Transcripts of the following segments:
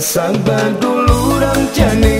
sabar dulu rancane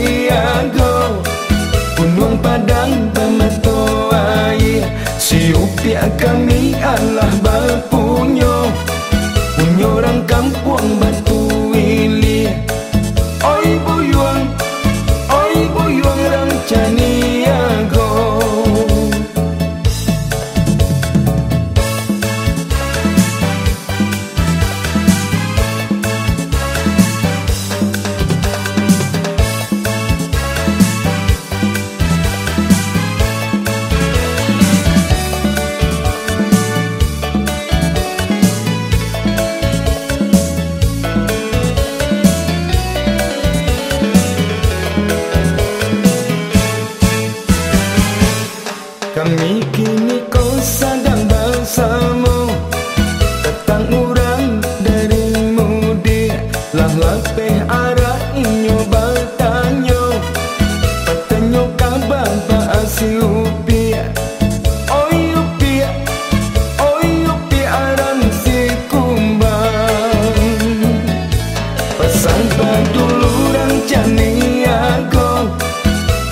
Sampai dulu dan jani aku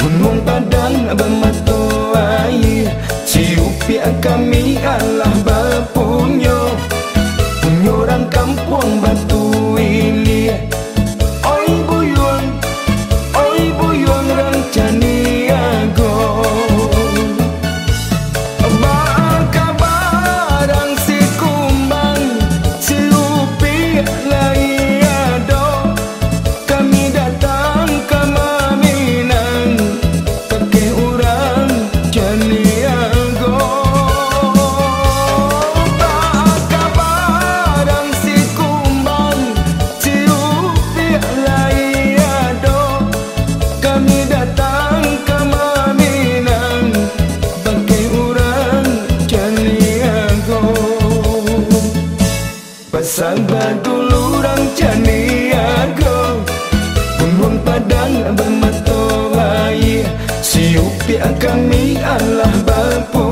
Mungung padang bermatu air Ciupi kami Allah sang bantu lurang jani aku pun padang bermato wai siup di angkami Allah bapu